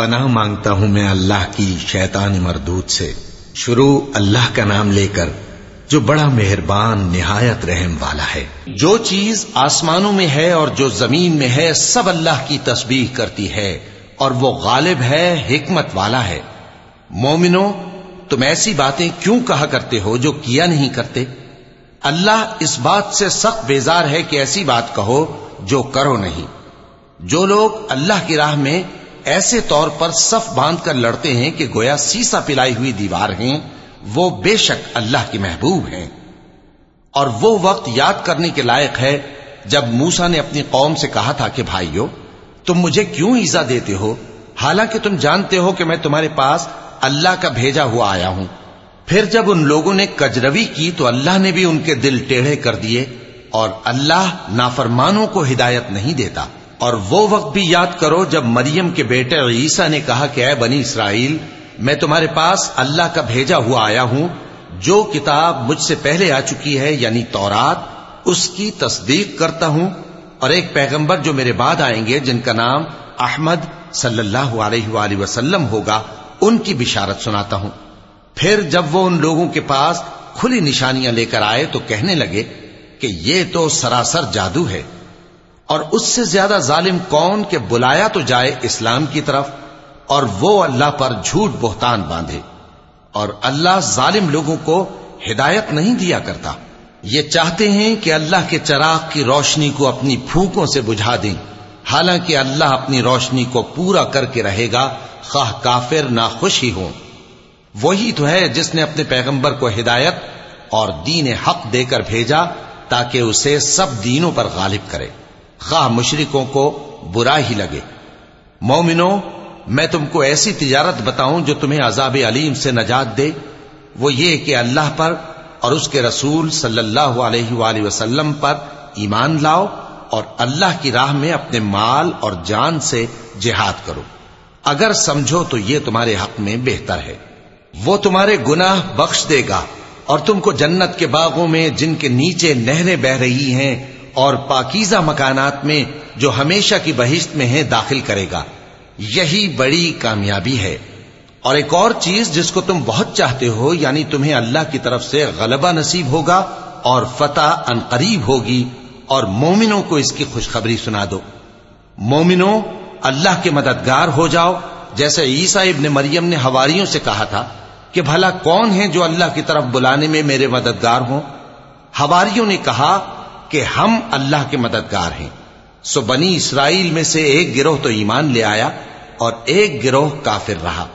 پناہ مانگتا ہوں میں اللہ کی شیطان مردود سے۔ شروع اللہ کا نام لے کر جو بڑا مہربان، نہایت رحم والا ہے۔ جو چیز آسمانوں میں ہے اور جو زمین میں ہے، سب اللہ کی تسبیح کرتی ہے۔ اور وہ غالب ہے، حکمت والا ہے۔ مومنو، تم ایسی باتیں کیوں کہا کرتے ہو جو کیا نہیں کرتے؟ اللہ اس بات سے سخت بیزار ہے کہ ایسی بات کہو جو کرو نہیں۔ جو لوگ اللہ کی راہ میں ایسے طور پر صف باندھ کر لڑتے ہیں کہ گویا سیسا پلائی ہوئی دیوار ہیں، وہ بے شک اللہ کے محبوب ہیں۔ اور وہ وقت یاد کرنے کے لائق ہے جب موسا نے اپنی قوم سے کہا تھا کہ بھائیو، تم مجھے کیوں ایزا دیتے ہو؟ حالانکہ تم جانتے ہو کہ میں تمہارے پاس اللہ کا بھیجا ہوا آیا ہوں۔ پھر جب ان لوگوں نے کجروی کی تو اللہ نے بھی ان کے دل ٹیڑھے کر دیے اور اللہ نافرمانوں کو ہدایت نہیں دیتا۔ اور وہ وقت بھی یاد کرو جب مریم کے بیٹے عیسیٰ نے کہا کہ اے بنی اسرائیل، میں تمہارے پاس اللہ کا بھیجا ہوا آیا ہوں، جو کتاب مجھ سے پہلے آ چکی ہے یعنی تورات، اس کی تصدیق کرتا ہوں، اور ایک پیغمبر جو میرے بعد آئیں گے، جن کا نام احمد صلی اللہ علیہ وآلہ وسلم ہوگا، ان کی بشارت سناتا ہوں۔ پھر جب وہ ان لوگوں کے پاس کھلی نشانیاں لے کر آئے تو کہنے لگے کہ یہ تو سراسر جادو ہے۔ اور اس سے زیادہ ظالم کون کہ بلایا تو جائے اسلام کی طرف اور وہ اللہ پر جھوٹ بہتان باندھے اور اللہ ظالم لوگوں کو ہدایت نہیں دیا کرتا۔ یہ چاہتے ہیں کہ اللہ کے چراغ کی روشنی کو اپنی پھونکوں سے بجھا دیں۔ حالانکہ اللہ اپنی روشنی کو پورا کر کے رہے گا، خواہ کافر نہ خوش ہی ہوں وہی تو ہے جس نے اپنے پیغمبر کو ہدایت اور دین حق دے کر بھیجا تاکہ اسے سب دینوں پر غالب کرے۔ خواہ مشرکوں کو برا ہی لگے۔ مومنو میں تم کو ایسی تجارت بتاؤں جو تمہیں عذاب علیم سے نجات دے۔ وہ یہ کہ اللہ پر اور اس کے رسول صلی اللہ علیہ وآلہ وسلم پر ایمان لاؤ اور اللہ کی راہ میں اپنے مال اور جان سے جہاد کرو۔ اگر سمجھو تو یہ تمہارے حق میں بہتر ہے۔ وہ تمہارے گناہ بخش دے گا اور تم کو جنت کے باغوں میں جن کے نیچے نہریں بہ رہی ہیں اور پاکیزہ مکانات میں جو ہمیشہ کی بہشت میں ہیں داخل کرے گا۔ یہی بڑی کامیابی ہے۔ اور ایک اور چیز جس کو تم بہت چاہتے ہو یعنی تمہیں اللہ کی طرف سے غلبہ نصیب ہوگا اور فتح قریب ہوگی، اور مومنوں کو اس کی خوشخبری سنا دو۔ مومنوں، اللہ کے مددگار ہو جاؤ، جیسے عیسیٰ ابن مریم نے ہواریوں سے کہا تھا کہ بھلا کون ہے جو اللہ کی طرف بلانے میں میرے مددگار ہوں؟ ہواریوں نے کہا کہ ہم اللہ کے مددگار ہیں۔ سو بنی اسرائیل میں سے ایک گروہ تو ایمان لے آیا اور ایک گروہ کافر رہا۔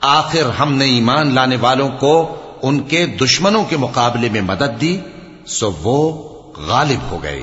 آخر ہم نے ایمان لانے والوں کو ان کے دشمنوں کے مقابلے میں مدد دی، سو وہ غالب ہو گئے۔